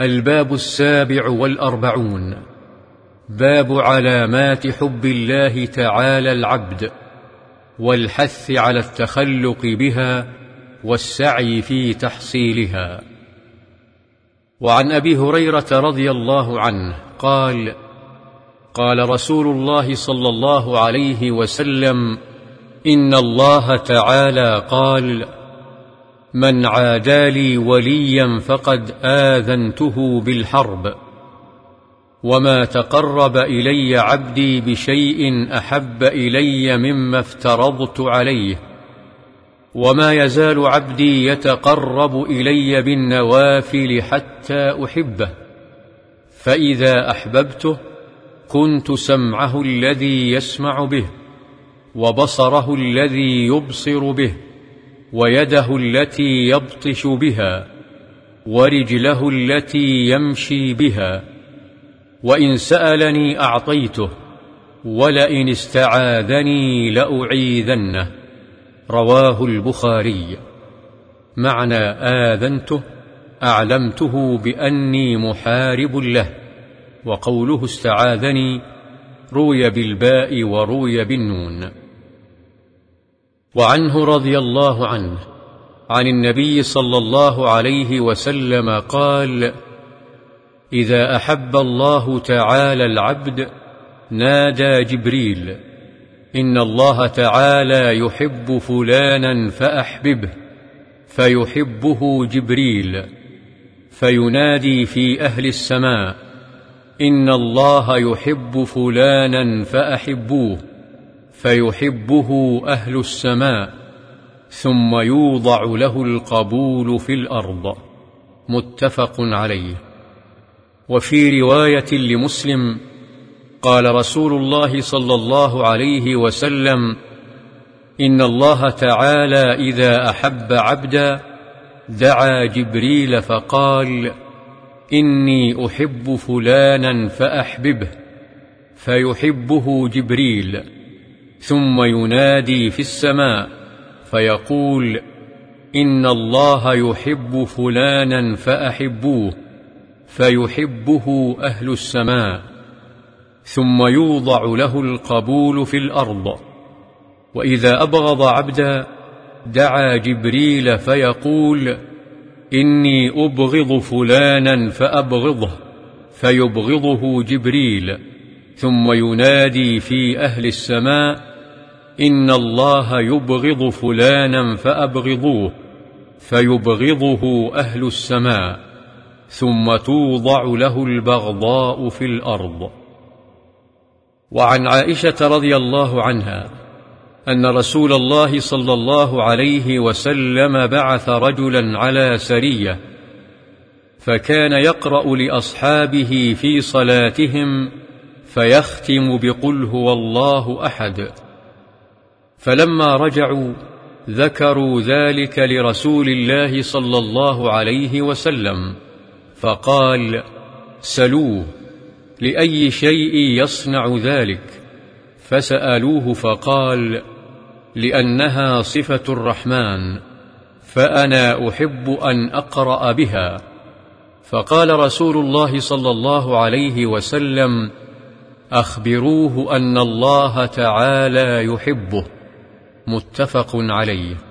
الباب السابع والأربعون. باب علامات حب الله تعالى العبد والحث على التخلق بها والسعي في تحصيلها. وعن أبي هريرة رضي الله عنه قال قال رسول الله صلى الله عليه وسلم إن الله تعالى قال من عادى لي وليا فقد آذنته بالحرب. وما تقرب إلي عبدي بشيء أحب إلي مما افترضت عليه. وما يزال عبدي يتقرب إلي بالنوافل حتى أحبه. فإذا أحببته كنت سمعه الذي يسمع به وبصره الذي يبصر به. ويده التي يبطش بها ورجله التي يمشي بها. وإن سألني أعطيته ولئن استعاذني لأعيذنه. رواه البخاري. معنى آذنته أعلمته بأني محارب له. وقوله استعاذني روي بالباء وروي بالنون. وعنه رضي الله عنه عن النبي صلى الله عليه وسلم قال إذا أحب الله تعالى العبد نادى جبريل إن الله تعالى يحب فلانا فأحببه فيحبه جبريل فينادي في أهل السماء إن الله يحب فلانا فأحبوه. فيحبه أهل السماء ثم يوضع له القبول في الأرض. متفق عليه. وفي رواية لمسلم قال رسول الله صلى الله عليه وسلم إن الله تعالى إذا أحب عبدا دعا جبريل فقال إني أحب فلانا فأحببه. فيحبه جبريل. ثم ينادي في السماء فيقول إن الله يحب فلانا فأحبوه فيحبه أهل السماء ثم يوضع له القبول في الأرض. وإذا أبغض عبدا دعا جبريل فيقول إني أبغض فلانا فأبغضه فيبغضه جبريل. ثم ينادي في أهل السماء إن الله يبغض فلانا فأبغضوه فيبغضه أهل السماء ثم توضع له البغضاء في الأرض. وعن عائشة رضي الله عنها أن رسول الله صلى الله عليه وسلم بعث رجلا على سرية فكان يقرأ لأصحابه في صلاتهم فيختم بقل هو الله أحد. فلما رجعوا ذكروا ذلك لرسول الله صلى الله عليه وسلم فقال سلوه لأي شيء يصنع ذلك؟ فسألوه فقال لأنها صفة الرحمن فأنا أحب أن أقرأ بها. فقال رسول الله صلى الله عليه وسلم أخبروه أن الله تعالى يحبه. متفق عليه.